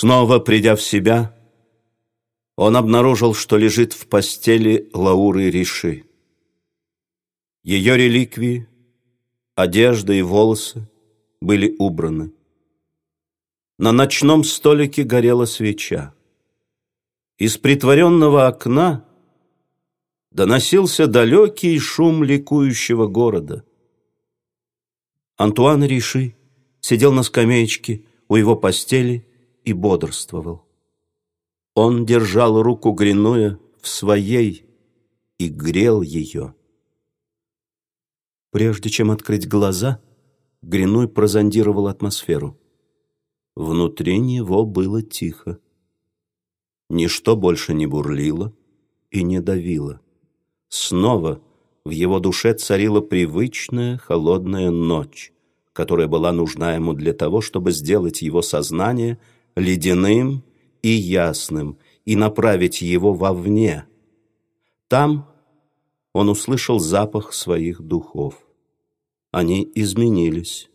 Снова придя в себя, он обнаружил, что лежит в постели Лауры Риши. Ее реликвии, одежда и волосы были убраны. На ночном столике горела свеча. Из притворенного окна доносился далекий шум ликующего города. Антуан Риши сидел на скамеечке у его постели и бодрствовал. Он держал руку Гринуя в своей и грел ее. Прежде чем открыть глаза, Гринуй прозондировал атмосферу. Внутри него было тихо. Ничто больше не бурлило и не давило. Снова в его душе царила привычная холодная ночь, которая была нужна ему для того, чтобы сделать его сознание ледяным и ясным и направить его вовне. Там он услышал запах своих духов. Они изменились.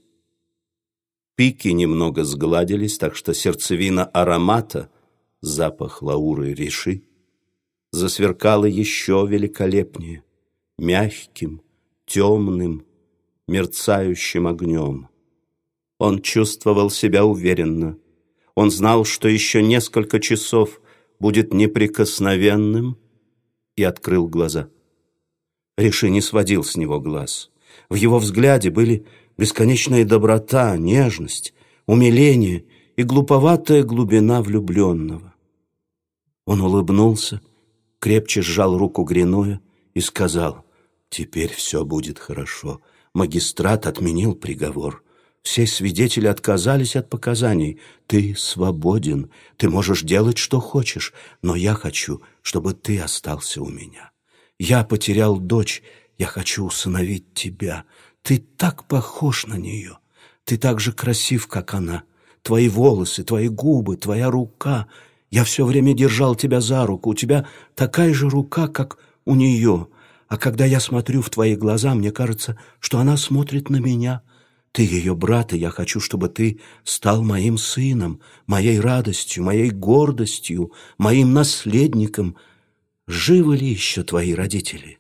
Пики немного сгладились, так что сердцевина аромата, запах лауры реши, засверкала еще великолепнее, мягким, темным, мерцающим огнем. Он чувствовал себя уверенно. Он знал, что еще несколько часов будет неприкосновенным, и открыл глаза. Реши не сводил с него глаз. В его взгляде были бесконечная доброта, нежность, умиление и глуповатая глубина влюбленного. Он улыбнулся, крепче сжал руку Гринуя и сказал, «Теперь все будет хорошо. Магистрат отменил приговор. Все свидетели отказались от показаний. Ты свободен, ты можешь делать, что хочешь, но я хочу, чтобы ты остался у меня. Я потерял дочь, я хочу усыновить тебя. Ты так похож на нее. Ты так же красив, как она. Твои волосы, твои губы, твоя рука. Я все время держал тебя за руку. У тебя такая же рука, как у нее. А когда я смотрю в твои глаза, мне кажется, что она смотрит на меня. Ты ее брат, и я хочу, чтобы ты стал моим сыном, моей радостью, моей гордостью, моим наследником. Живы ли еще твои родители?»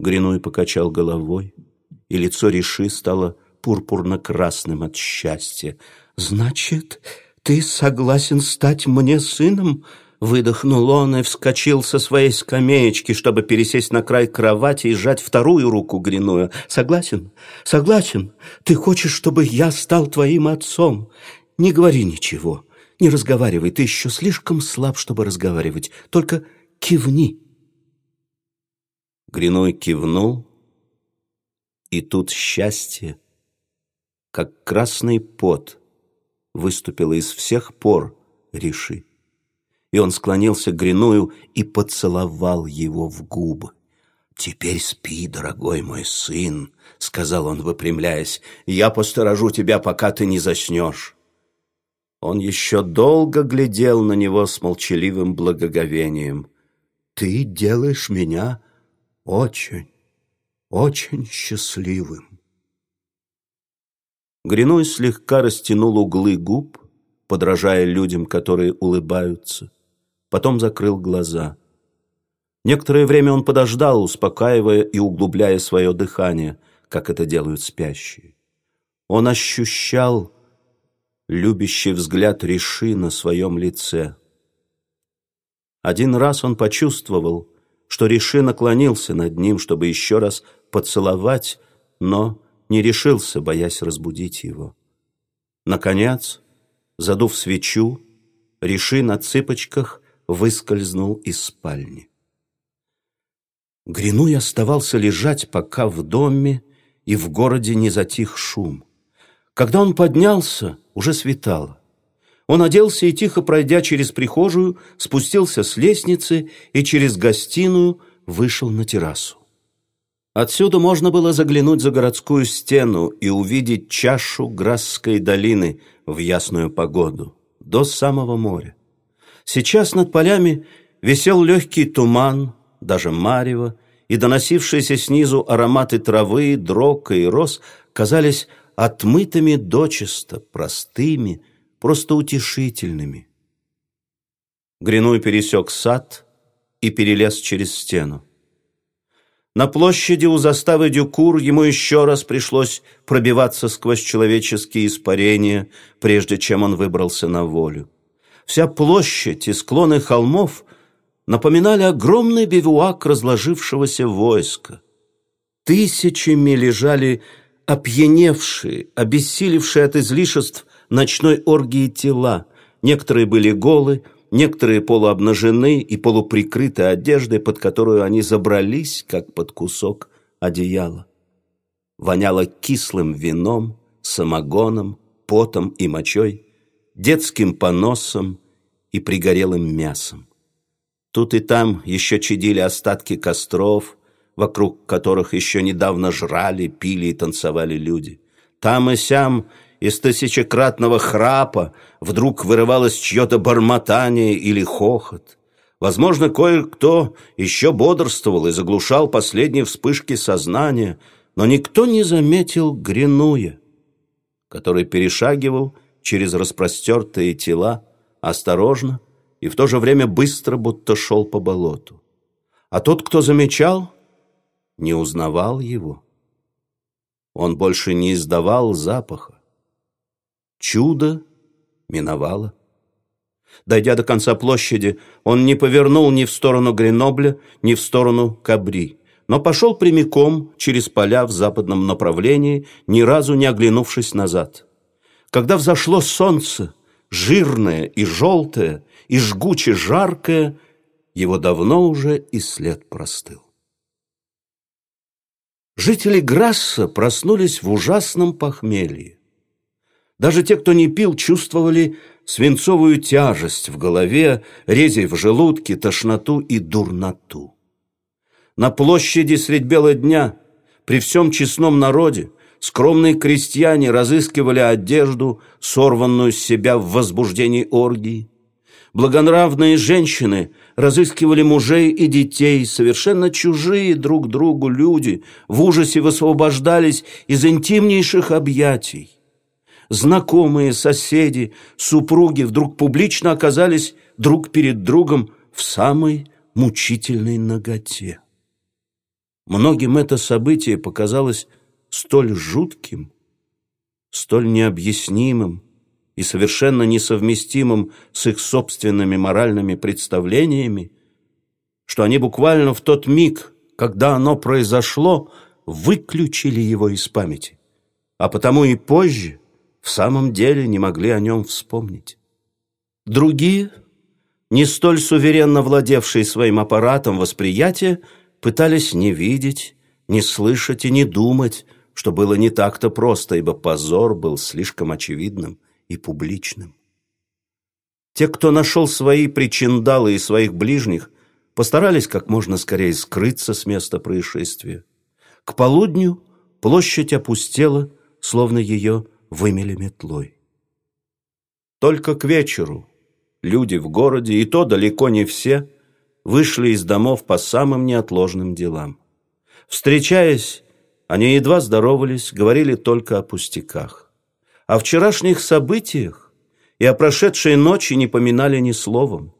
Гриной покачал головой, и лицо Риши стало пурпурно-красным от счастья. «Значит, ты согласен стать мне сыном?» Выдохнул он и вскочил со своей скамеечки, чтобы пересесть на край кровати и сжать вторую руку Гриную. «Согласен? Согласен? Ты хочешь, чтобы я стал твоим отцом? Не говори ничего, не разговаривай, ты еще слишком слаб, чтобы разговаривать. Только кивни». Гриной кивнул, и тут счастье, как красный пот, выступило из всех пор Риши. И он склонился к Гриную и поцеловал его в губы. «Теперь спи, дорогой мой сын», — сказал он, выпрямляясь, — «я посторожу тебя, пока ты не заснешь». Он еще долго глядел на него с молчаливым благоговением. «Ты делаешь меня очень, очень счастливым. Гриной слегка растянул углы губ, подражая людям, которые улыбаются. Потом закрыл глаза. Некоторое время он подождал, успокаивая и углубляя свое дыхание, как это делают спящие. Он ощущал любящий взгляд Риши на своем лице. Один раз он почувствовал, что Риши наклонился над ним, чтобы еще раз поцеловать, но не решился, боясь разбудить его. Наконец, задув свечу, Риши на цыпочках выскользнул из спальни. Гринуй оставался лежать, пока в доме и в городе не затих шум. Когда он поднялся, уже светало. Он оделся и, тихо пройдя через прихожую, спустился с лестницы и через гостиную вышел на террасу. Отсюда можно было заглянуть за городскую стену и увидеть чашу Грасской долины в ясную погоду, до самого моря. Сейчас над полями висел легкий туман, даже марево, и доносившиеся снизу ароматы травы, дрока и роз казались отмытыми дочисто, простыми, просто утешительными. Гринуй пересек сад и перелез через стену. На площади у заставы Дюкур ему еще раз пришлось пробиваться сквозь человеческие испарения, прежде чем он выбрался на волю. Вся площадь и склоны холмов напоминали огромный бивуак разложившегося войска. Тысячами лежали опьяневшие, обессилевшие от излишеств ночной оргии тела. Некоторые были голы, некоторые полуобнажены и полуприкрыты одеждой, под которую они забрались, как под кусок одеяла. Воняло кислым вином, самогоном, потом и мочой, детским поносом и пригорелым мясом. Тут и там еще чадили остатки костров, вокруг которых еще недавно жрали, пили и танцевали люди. Там и сям из тысячекратного храпа вдруг вырывалось чье-то бормотание или хохот. Возможно, кое-кто еще бодрствовал и заглушал последние вспышки сознания, но никто не заметил Гринуя, который перешагивал через распростертые тела осторожно и в то же время быстро, будто шел по болоту. А тот, кто замечал, не узнавал его. Он больше не издавал запаха. Чудо миновало. Дойдя до конца площади, он не повернул ни в сторону Гренобля, ни в сторону Кабри, но пошел прямиком через поля в западном направлении, ни разу не оглянувшись назад. Когда взошло солнце, жирное и желтое, и жгуче жаркое, его давно уже и след простыл. Жители Грасса проснулись в ужасном похмелье. Даже те, кто не пил, чувствовали свинцовую тяжесть в голове, резей в желудке, тошноту и дурноту. На площади средь бела дня, при всем честном народе, скромные крестьяне разыскивали одежду, сорванную с себя в возбуждении оргии. Благонравные женщины разыскивали мужей и детей, совершенно чужие друг другу люди, в ужасе высвобождались из интимнейших объятий. Знакомые, соседи, супруги вдруг публично оказались друг перед другом в самой мучительной ноготе. Многим это событие показалось столь жутким, столь необъяснимым, и совершенно несовместимым с их собственными моральными представлениями, что они буквально в тот миг, когда оно произошло, выключили его из памяти, а потому и позже в самом деле не могли о нем вспомнить. Другие, не столь суверенно владевшие своим аппаратом восприятия, пытались не видеть, не слышать и не думать, что было не так-то просто, ибо позор был слишком очевидным – и публичным. Те, кто нашел свои причиндалы и своих ближних, постарались как можно скорее скрыться с места происшествия. К полудню площадь опустела, словно ее вымели метлой. Только к вечеру люди в городе, и то далеко не все, вышли из домов по самым неотложным делам. Встречаясь, они едва здоровались, говорили только о пустяках. О вчерашних событиях и о прошедшей ночи не поминали ни словом.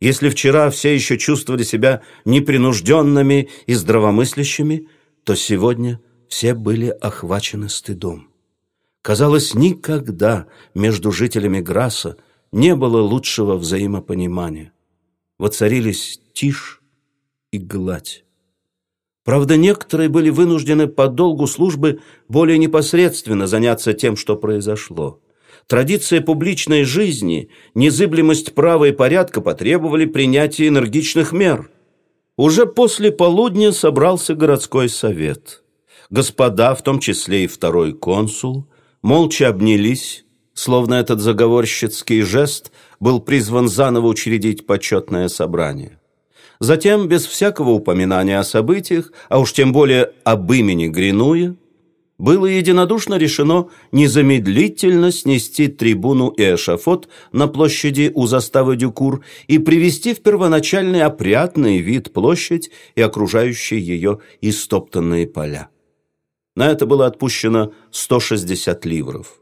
Если вчера все еще чувствовали себя непринужденными и здравомыслящими, то сегодня все были охвачены стыдом. Казалось, никогда между жителями Граса не было лучшего взаимопонимания. Воцарились тишь и гладь. Правда, некоторые были вынуждены по долгу службы более непосредственно заняться тем, что произошло. Традиция публичной жизни, незыблемость права и порядка потребовали принятия энергичных мер. Уже после полудня собрался городской совет. Господа, в том числе и второй консул, молча обнялись, словно этот заговорщицкий жест был призван заново учредить почетное собрание. Затем, без всякого упоминания о событиях, а уж тем более об имени Гринуя, было единодушно решено незамедлительно снести трибуну и эшафот на площади у заставы Дюкур и привести в первоначальный опрятный вид площадь и окружающие ее истоптанные поля. На это было отпущено 160 ливров.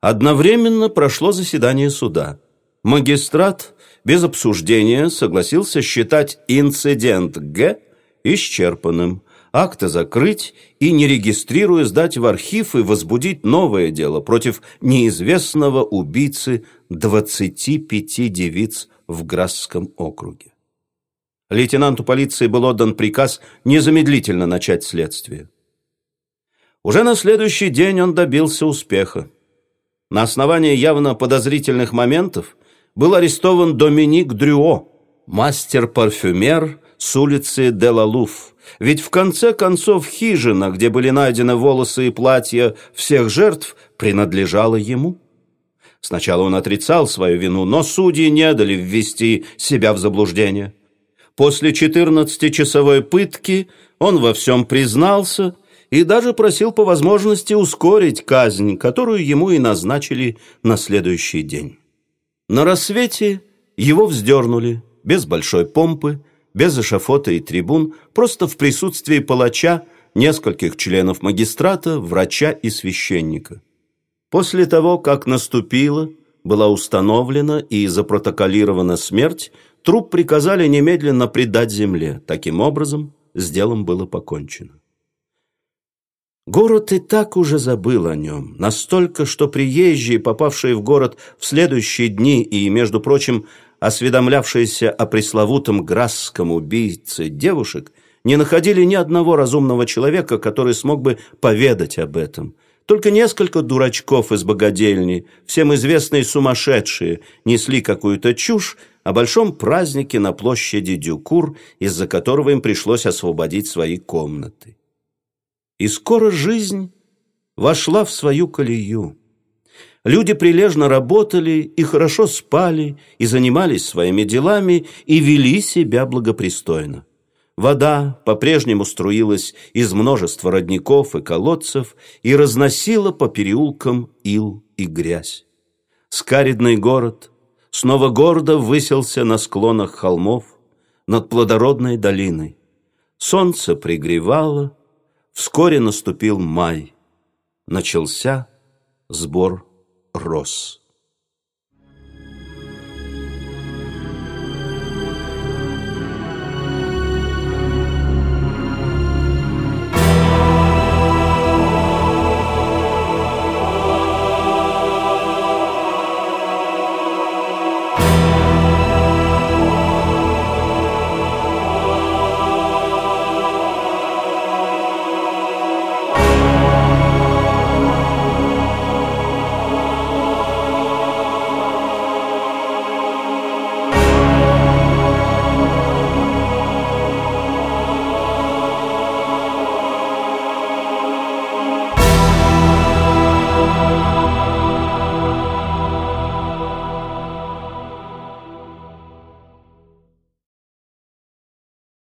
Одновременно прошло заседание суда – Магистрат без обсуждения согласился считать инцидент Г исчерпанным, акта закрыть и, не регистрируя, сдать в архив и возбудить новое дело против неизвестного убийцы 25 девиц в Грасском округе. Лейтенанту полиции был отдан приказ незамедлительно начать следствие. Уже на следующий день он добился успеха. На основании явно подозрительных моментов был арестован Доминик Дрюо, мастер-парфюмер с улицы Делалуф. Ведь в конце концов хижина, где были найдены волосы и платья всех жертв, принадлежала ему. Сначала он отрицал свою вину, но судьи не дали ввести себя в заблуждение. После 14-часовой пытки он во всем признался и даже просил по возможности ускорить казнь, которую ему и назначили на следующий день. На рассвете его вздернули, без большой помпы, без эшафота и трибун, просто в присутствии палача, нескольких членов магистрата, врача и священника. После того, как наступила, была установлена и запротоколирована смерть, Труп приказали немедленно предать земле. Таким образом, с делом было покончено. Город и так уже забыл о нем, настолько, что приезжие, попавшие в город в следующие дни и, между прочим, осведомлявшиеся о пресловутом грасском убийце девушек, не находили ни одного разумного человека, который смог бы поведать об этом. Только несколько дурачков из богадельни, всем известные сумасшедшие, несли какую-то чушь, о большом празднике на площади Дюкур, из-за которого им пришлось освободить свои комнаты. И скоро жизнь вошла в свою колею. Люди прилежно работали и хорошо спали, и занимались своими делами, и вели себя благопристойно. Вода по-прежнему струилась из множества родников и колодцев и разносила по переулкам ил и грязь. Скаридный город – снова гордо высился на склонах холмов над плодородной долиной. Солнце пригревало, вскоре наступил май. Начался сбор роз.